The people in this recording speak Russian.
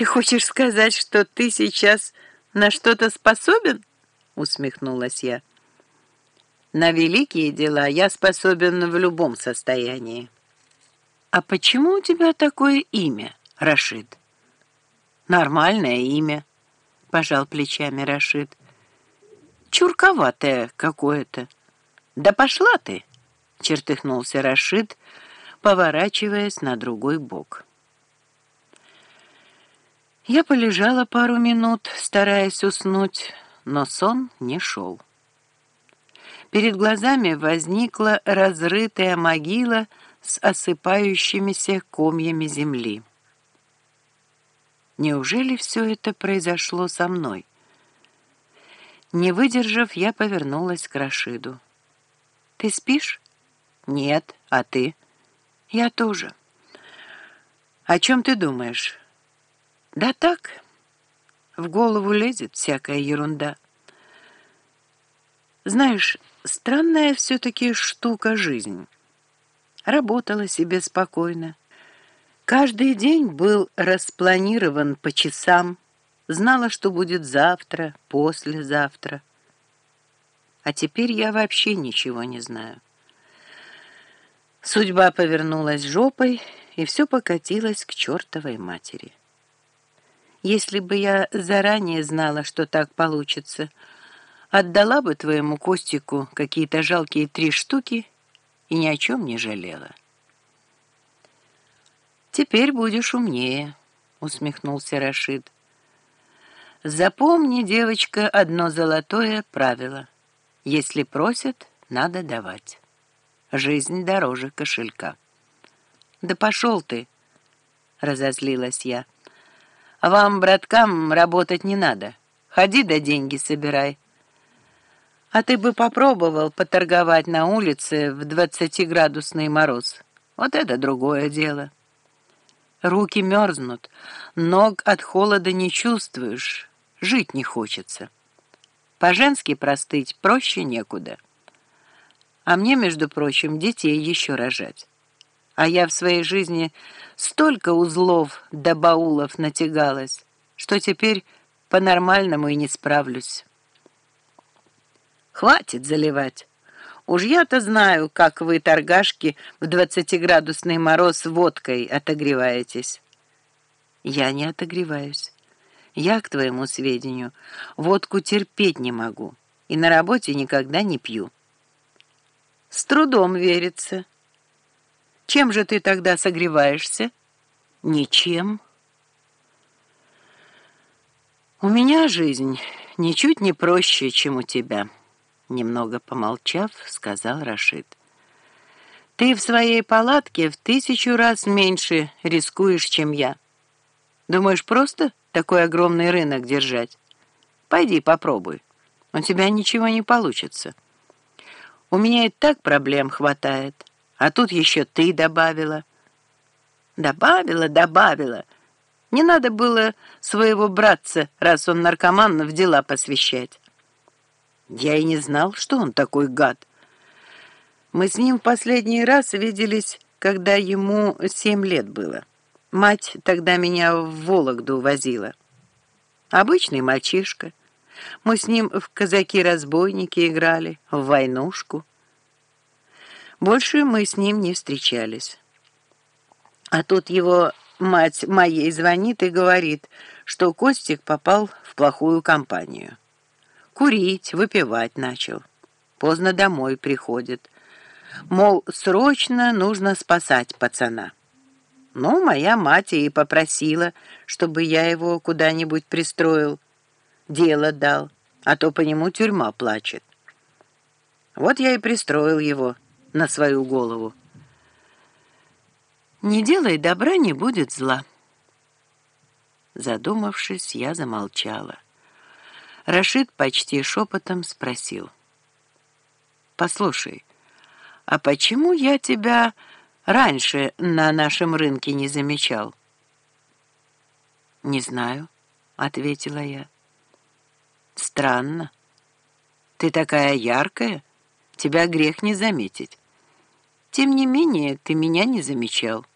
«Ты хочешь сказать, что ты сейчас на что-то способен?» — усмехнулась я. «На великие дела я способен в любом состоянии». «А почему у тебя такое имя, Рашид?» «Нормальное имя», — пожал плечами Рашид. «Чурковатое какое-то». «Да пошла ты!» — чертыхнулся Рашид, поворачиваясь на другой бок. Я полежала пару минут, стараясь уснуть, но сон не шел. Перед глазами возникла разрытая могила с осыпающимися комьями земли. Неужели все это произошло со мной? Не выдержав, я повернулась к Рашиду. «Ты спишь?» «Нет, а ты?» «Я тоже». «О чем ты думаешь?» Да так, в голову лезет всякая ерунда. Знаешь, странная все-таки штука жизнь. Работала себе спокойно. Каждый день был распланирован по часам, знала, что будет завтра, послезавтра. А теперь я вообще ничего не знаю. Судьба повернулась жопой, и все покатилось к чертовой матери. Если бы я заранее знала, что так получится, отдала бы твоему Костику какие-то жалкие три штуки и ни о чем не жалела. «Теперь будешь умнее», — усмехнулся Рашид. «Запомни, девочка, одно золотое правило. Если просят, надо давать. Жизнь дороже кошелька». «Да пошел ты!» — разозлилась я. Вам, браткам, работать не надо. Ходи да деньги собирай. А ты бы попробовал поторговать на улице в двадцатиградусный мороз. Вот это другое дело. Руки мерзнут, ног от холода не чувствуешь, жить не хочется. По-женски простыть проще некуда. А мне, между прочим, детей еще рожать а я в своей жизни столько узлов до баулов натягалась, что теперь по-нормальному и не справлюсь. Хватит заливать. Уж я-то знаю, как вы, торгашки, в двадцатиградусный мороз водкой отогреваетесь. Я не отогреваюсь. Я, к твоему сведению, водку терпеть не могу и на работе никогда не пью. С трудом верится. Чем же ты тогда согреваешься? Ничем. У меня жизнь ничуть не проще, чем у тебя. Немного помолчав, сказал Рашид. Ты в своей палатке в тысячу раз меньше рискуешь, чем я. Думаешь, просто такой огромный рынок держать? Пойди попробуй. У тебя ничего не получится. У меня и так проблем хватает. А тут еще ты добавила. Добавила, добавила. Не надо было своего братца, раз он наркоман, в дела посвящать. Я и не знал, что он такой гад. Мы с ним в последний раз виделись, когда ему семь лет было. Мать тогда меня в Вологду возила. Обычный мальчишка. Мы с ним в казаки-разбойники играли, в войнушку. Больше мы с ним не встречались. А тут его мать моей звонит и говорит, что Костик попал в плохую компанию. Курить, выпивать начал. Поздно домой приходит. Мол, срочно нужно спасать пацана. Ну, моя мать и попросила, чтобы я его куда-нибудь пристроил. Дело дал, а то по нему тюрьма плачет. Вот я и пристроил его на свою голову. «Не делай добра, не будет зла». Задумавшись, я замолчала. Рашид почти шепотом спросил. «Послушай, а почему я тебя раньше на нашем рынке не замечал?» «Не знаю», — ответила я. «Странно. Ты такая яркая, тебя грех не заметить». Тем не менее, ты меня не замечал.